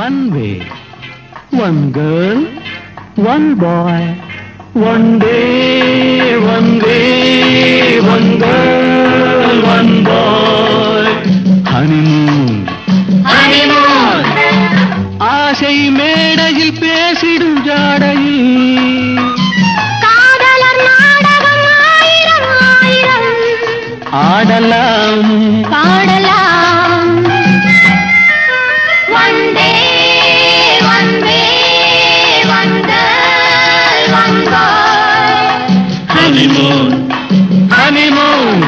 One way, one girl, one boy. One day, one day, one girl, one boy. Honeymoon. honeymoon ஆசை மேடையில் பேசிடும் ஜாடையில் காதலர் நாடகம் ஆயிரம் ஆயிரம் ஆடலாம் பாடலாம் honeymoon. Honeymoon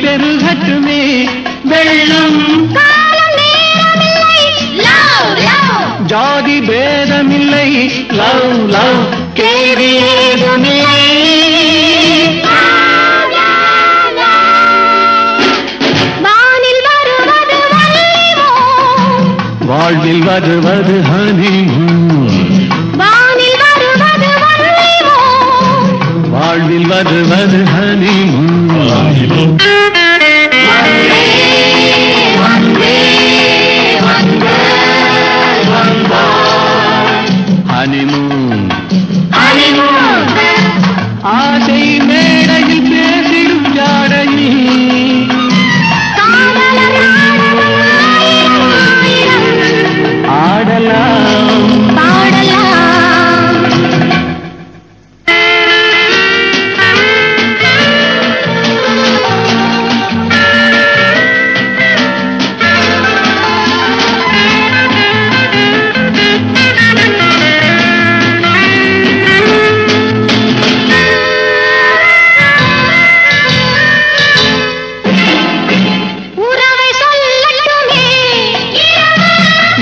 பெருகட்டுமே. வெள்ளம். ஜாதி பேதமில்லை. Love love. கேரி ஏதுமில்லை வருவது வாழ்வில் வருவது ஹனிமூன் வாழ்வில் வருவது ஹனிமூன் ஹனிமூன்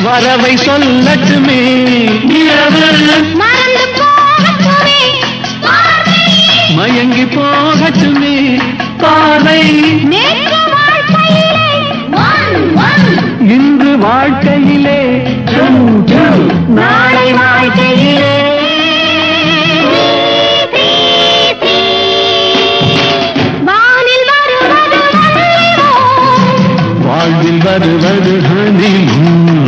வரவை சொல்லட்டுமே மயங்கி போகட்டுமே ஒன் இன்று வாழ்க்கையிலே. நாளை வாழ்க்கையிலே. வருவது ஹனிமூன்.